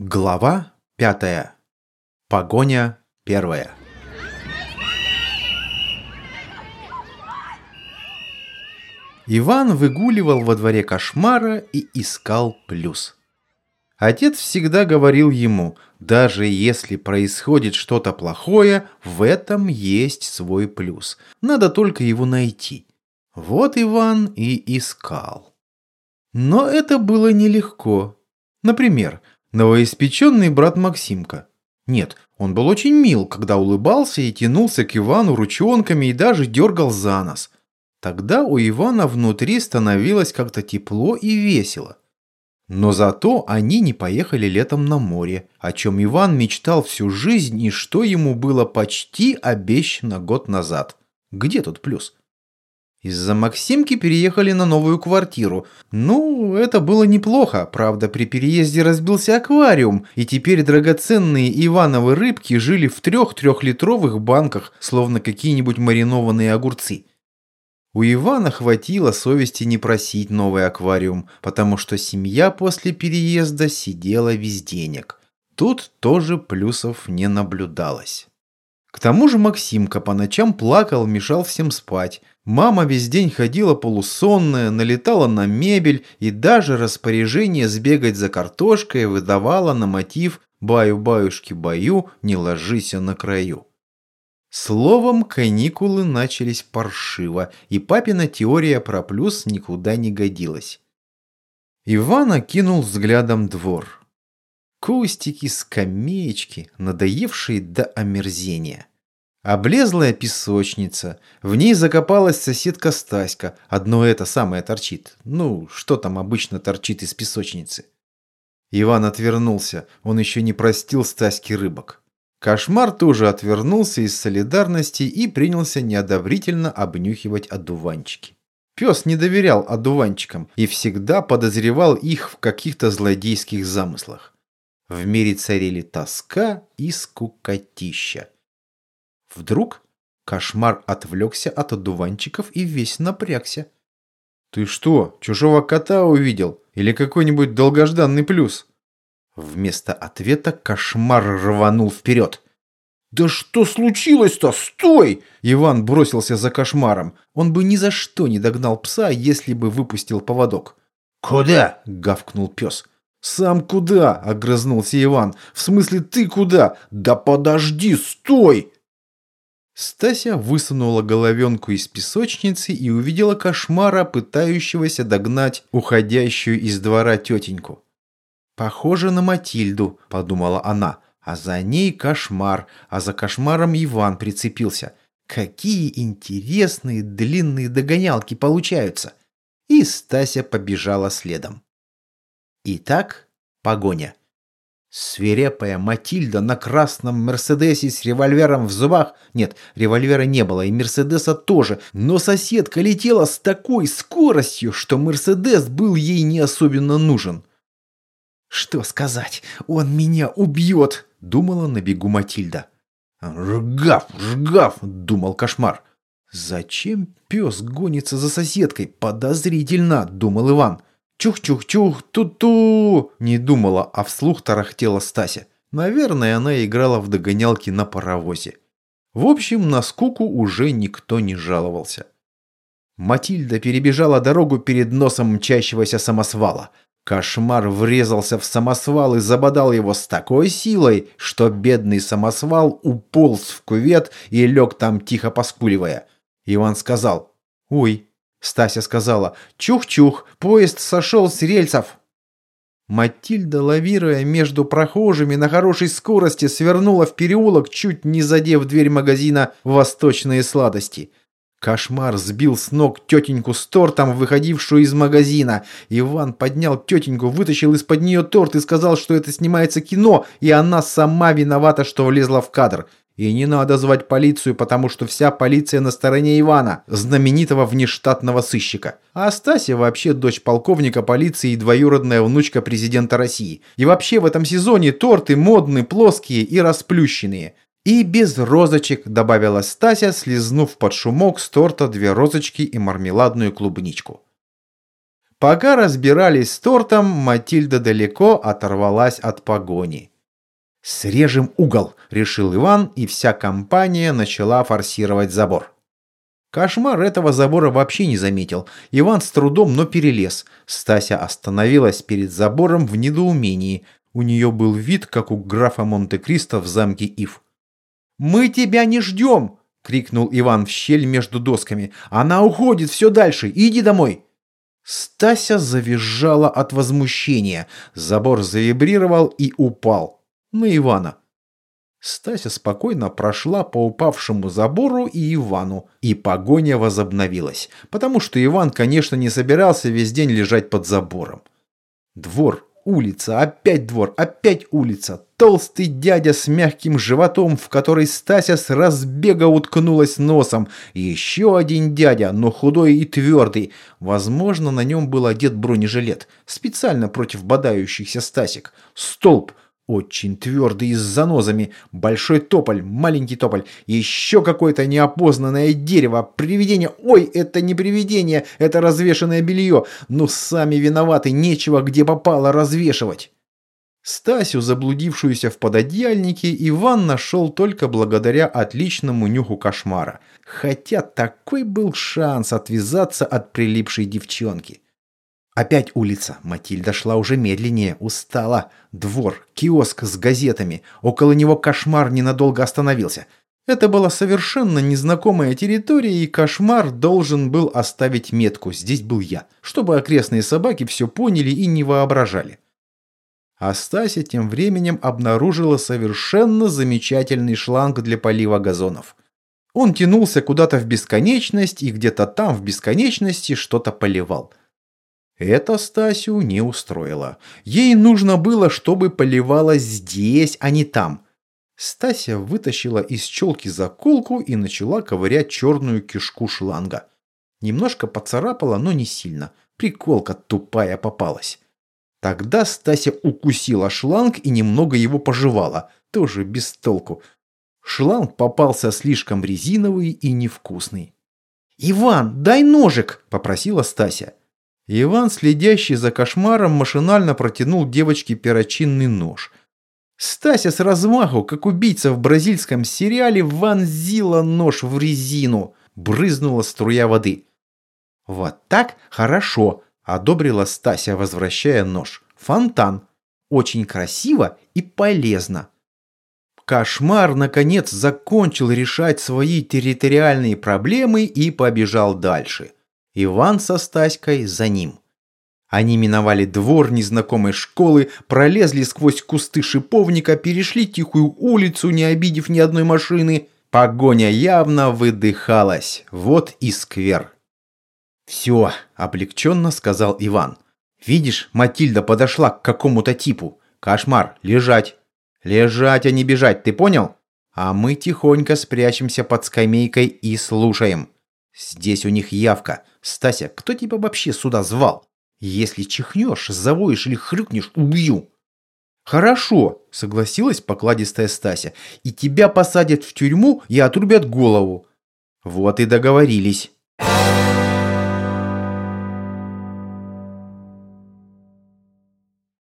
Глава пятая. Погоня первая. Иван выгуливал во дворе кошмара и искал плюс. Отец всегда говорил ему, даже если происходит что-то плохое, в этом есть свой плюс. Надо только его найти. Вот Иван и искал. Но это было нелегко. Например, Новоиспеченный брат Максимка. Нет, он был очень мил, когда улыбался и тянулся к Ивану ручонками и даже дергал за нос. Тогда у Ивана внутри становилось как-то тепло и весело. Но зато они не поехали летом на море, о чем Иван мечтал всю жизнь и что ему было почти обещано год назад. Где тут плюс? Из-за Максимки переехали на новую квартиру. Ну, это было неплохо. Правда, при переезде разбился аквариум, и теперь драгоценные Ивановы рыбки жили в трех трехлитровых банках, словно какие-нибудь маринованные огурцы. У Ивана хватило совести не просить новый аквариум, потому что семья после переезда сидела без денег. Тут тоже плюсов не наблюдалось. К тому же Максимка по ночам плакал, мешал всем спать. Мама весь день ходила полусонная, налетала на мебель и даже распоряжение сбегать за картошкой выдавала на мотив «Баю-баюшки-баю, не ложись на краю». Словом, каникулы начались паршиво, и папина теория про плюс никуда не годилась. Иван окинул взглядом двор. Кустики, скамеечки, надоевшие до омерзения. Облезлая песочница. В ней закопалась соседка Стаська. Одно это самое торчит. Ну, что там обычно торчит из песочницы? Иван отвернулся. Он еще не простил Стаське рыбок. Кошмар тоже отвернулся из солидарности и принялся неодобрительно обнюхивать одуванчики. Пес не доверял одуванчикам и всегда подозревал их в каких-то злодейских замыслах. В мире царили тоска и скукотища. Вдруг кошмар отвлекся от одуванчиков и весь напрягся. «Ты что, чужого кота увидел? Или какой-нибудь долгожданный плюс?» Вместо ответа кошмар рванул вперед. «Да что случилось-то? Стой!» Иван бросился за кошмаром. Он бы ни за что не догнал пса, если бы выпустил поводок. «Куда?» – гавкнул пес. «Сам куда?» – огрызнулся Иван. «В смысле ты куда? Да подожди, стой!» Стася высунула головенку из песочницы и увидела кошмара, пытающегося догнать уходящую из двора тетеньку. «Похоже на Матильду», – подумала она, – «а за ней кошмар, а за кошмаром Иван прицепился. Какие интересные длинные догонялки получаются!» И Стася побежала следом. Итак, погоня. Свирепая Матильда на красном Мерседесе с револьвером в зубах. Нет, револьвера не было, и Мерседеса тоже. Но соседка летела с такой скоростью, что Мерседес был ей не особенно нужен. «Что сказать? Он меня убьет!» – думала на бегу Матильда. «Жгав, жгав!» – думал кошмар. «Зачем пес гонится за соседкой? Подозрительно!» – думал Иван. «Чух-чух-чух, ту-ту!» Не думала, а вслух тарахтела Стася. Наверное, она играла в догонялки на паровозе. В общем, на скуку уже никто не жаловался. Матильда перебежала дорогу перед носом мчащегося самосвала. Кошмар врезался в самосвал и забодал его с такой силой, что бедный самосвал уполз в кувет и лег там тихо поскуливая. Иван сказал «Ой, Стася сказала «Чух-чух, поезд сошел с рельсов». Матильда, лавируя между прохожими на хорошей скорости, свернула в переулок, чуть не задев дверь магазина «Восточные сладости». Кошмар сбил с ног тетеньку с тортом, выходившую из магазина. Иван поднял тетеньку, вытащил из-под нее торт и сказал, что это снимается кино, и она сама виновата, что влезла в кадр. И не надо звать полицию, потому что вся полиция на стороне Ивана, знаменитого внештатного сыщика. А Астасия вообще дочь полковника полиции и двоюродная внучка президента России. И вообще в этом сезоне торты модные, плоские и расплющенные. И без розочек, добавила Стася, слезнув под шумок с торта две розочки и мармеладную клубничку. Пока разбирались с тортом, Матильда далеко оторвалась от погони. «Срежем угол», — решил Иван, и вся компания начала форсировать забор. Кошмар этого забора вообще не заметил. Иван с трудом, но перелез. Стася остановилась перед забором в недоумении. У нее был вид, как у графа Монте-Кристо в замке Ив. «Мы тебя не ждем!» — крикнул Иван в щель между досками. «Она уходит все дальше! Иди домой!» Стася завизжала от возмущения. Забор завибрировал и упал. На Ивана. Стася спокойно прошла по упавшему забору и Ивану, и погоня возобновилась, потому что Иван, конечно, не собирался весь день лежать под забором. Двор, улица, опять двор, опять улица, толстый дядя с мягким животом, в который Стася с разбега уткнулась носом, еще один дядя, но худой и твердый, возможно, на нем был одет бронежилет, специально против бодающихся Стасик, столб – очень твердый и с занозами. Большой тополь, маленький тополь, еще какое-то неопознанное дерево. Привидение. Ой, это не привидение, это развешанное белье. Ну, сами виноваты, нечего где попало развешивать. Стасю, заблудившуюся в пододеяльнике, Иван нашел только благодаря отличному нюху кошмара. Хотя такой был шанс отвязаться от прилипшей девчонки. Опять улица. Матильда шла уже медленнее, устала. Двор, киоск с газетами. Около него кошмар ненадолго остановился. Это была совершенно незнакомая территория, и кошмар должен был оставить метку «Здесь был я», чтобы окрестные собаки все поняли и не воображали. Астася тем временем обнаружила совершенно замечательный шланг для полива газонов. Он тянулся куда-то в бесконечность, и где-то там в бесконечности что-то поливал. Это Стасю не устроило. Ей нужно было, чтобы поливалось здесь, а не там. Стася вытащила из челки заколку и начала ковырять черную кишку шланга. Немножко поцарапала, но не сильно. Приколка тупая попалась. Тогда Стася укусила шланг и немного его пожевала. Тоже без толку. Шланг попался слишком резиновый и невкусный. «Иван, дай ножик!» – попросила Стася. Иван, следящий за кошмаром, машинально протянул девочке перочинный нож. Стася с размаху, как убийца в бразильском сериале, вонзила нож в резину. Брызнула струя воды. «Вот так хорошо», – одобрила Стася, возвращая нож. «Фонтан. Очень красиво и полезно». Кошмар, наконец, закончил решать свои территориальные проблемы и побежал дальше. Иван со Стаськой за ним. Они миновали двор незнакомой школы, пролезли сквозь кусты шиповника, перешли тихую улицу, не обидев ни одной машины. Погоня явно выдыхалась. Вот и сквер. «Все», – облегченно сказал Иван. «Видишь, Матильда подошла к какому-то типу. Кошмар, лежать. Лежать, а не бежать, ты понял? А мы тихонько спрячемся под скамейкой и слушаем. Здесь у них явка. Стася, кто тебя вообще сюда звал? Если чихнешь, завоешь или хрюкнешь, убью. Хорошо, согласилась покладистая Стася. И тебя посадят в тюрьму и отрубят голову. Вот и договорились.